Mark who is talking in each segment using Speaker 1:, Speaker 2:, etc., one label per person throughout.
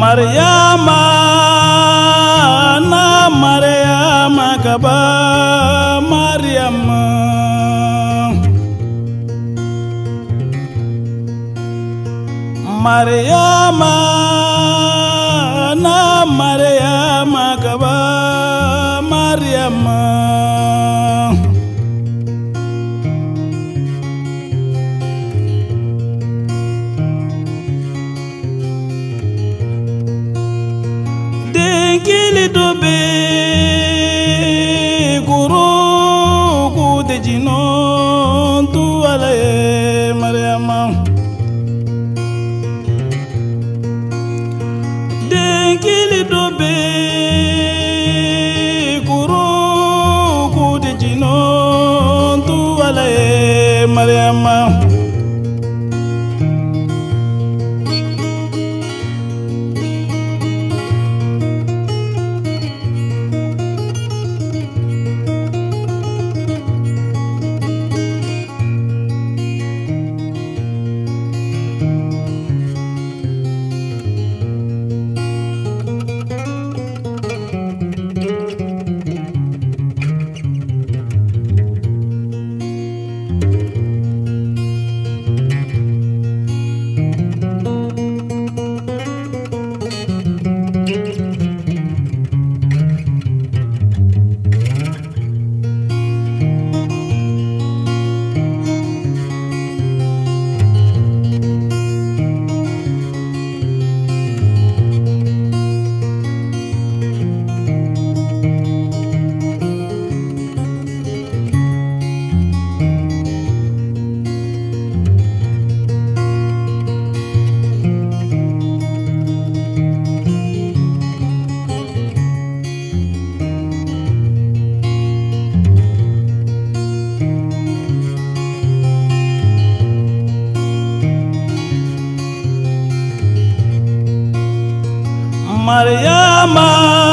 Speaker 1: மறையாமா நான் மறையாமா கபா மாரியம்மா மறையாமா நான் மறையாமா Kaba Mariamma dobe. Mariama.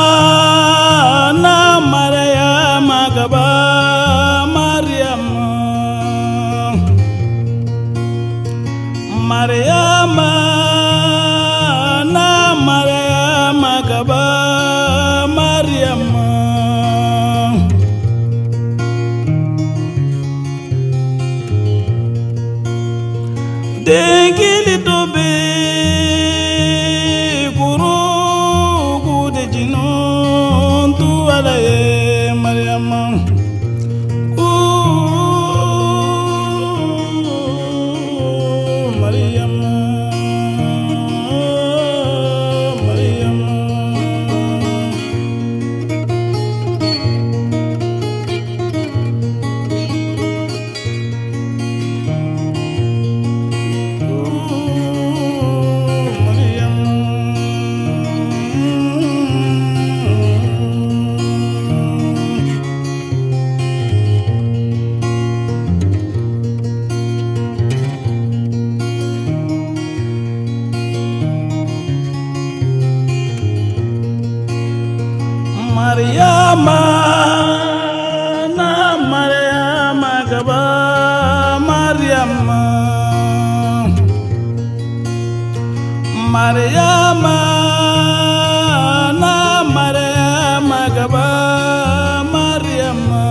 Speaker 1: na Maria gaba Mariama. Mariama na Mariama gaba Mariama.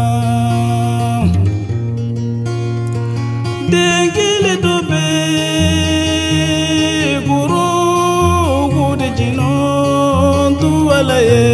Speaker 1: Dengili dobe guru gudu jinon tuwalaye